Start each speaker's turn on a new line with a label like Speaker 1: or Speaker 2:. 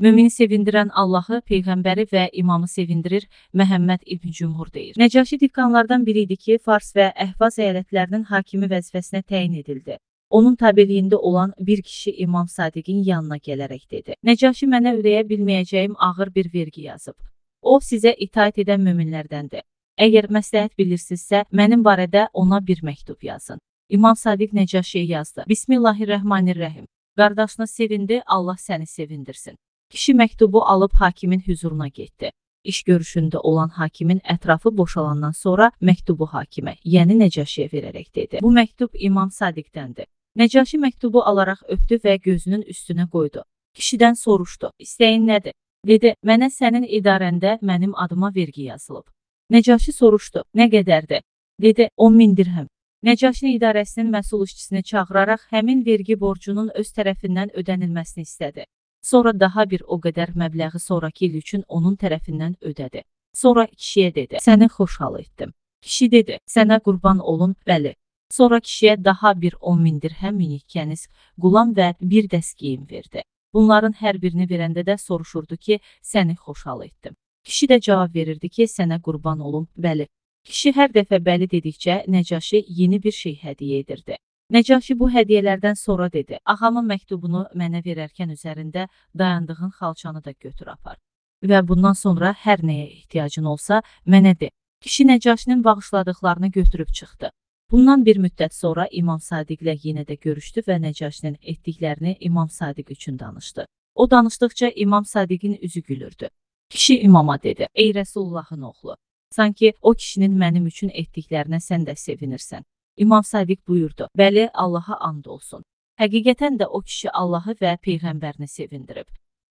Speaker 1: Mümini sevindirən Allahı, Peyğəmbəri və imamı sevindirir, Məhəmməd İbn Cümhur deyir. Nəcəşi diqqanlardan biri idi ki, Fars və Əhvaz əyalətlərinin hakimi vəzifəsinə təyin edildi. Onun tabeliyində olan bir kişi İmam Sadiqin yanına gələrək dedi. Nəcəşi mənə ödəyə bilməyəcəyim ağır bir vergi yazıb. O, sizə itaat edən möminlərdəndir. Əgər məsləhət bilirsinizsə, mənim barədə ona bir məktub yazın. İmam Sadiq Nəcəşiyə yazdı. Bismillahirrahmanirrahim. Qardaşını sevindi, Allah səni sevindirsin. Kişi məktubu alıb hakimin hüzuruna getdi. İş görüşündə olan hakimin ətrafı boşalandan sonra məktubu hakimə, yəni Nəcəşiyə verərək dedi. Bu məktub İmam Sadiqdəndir. Nəcəşi məktubu alaraq öpdü və gözünün üstünə qoydu. Kişidən soruşdu, istəyin nədir? Dedi, mənə sənin idarəndə mənim adıma vergi yazılıb. Nəcəşi soruşdu, nə qədərdir? Dedi, 10 min dirhəm. Nəcəşin idarəsinin məsul işçisini çağıraraq həmin vergi borcunun öz tərəfindən ödənilməsini istədi. Sonra daha bir o qədər məbləği sonraki il üçün onun tərəfindən ödədi. Sonra kişiyə dedi, səni xoşhal etdim. Kişi dedi, sənə qurban olun, bəli. Sonra kişiyə daha bir 10 min dirhəm minik kəniz, qulam və bir dəst geyim verdi. Bunların hər birini verəndə də soruşurdu ki, səni xoşhal etdim. Kişi də cavab verirdi ki, sənə qurban olum, bəli. Kişi hər dəfə bəli dedikcə Nəcəşi yeni bir şey hədiyyə edirdi. Nəcəşi bu hədiyyələrdən sonra dedi, ağamın məktubunu mənə verərkən üzərində dayandığın xalçanı da götür apar. Və bundan sonra hər nəyə ehtiyacın olsa, mənə de. Kişi Nəcəşinin bağışladıqlarını götürüb çıxdı. Bundan bir müddət sonra İmam Sadiqlə yenə də görüşdü və Nəcəşinin etdiklərini İmam Sadiq üçün danışdı. O danışdıqca İmam Sadiqin üzü gülürdü. Kişi imama dedi, ey Rəsullahın oğlu, sanki o kişinin mənim üçün etdiklərinə sən də sevinirsən. İmam Sadiq buyurdu, bəli, Allaha and olsun. Həqiqətən də o kişi Allahı və Peyğəmbərini sevindirib.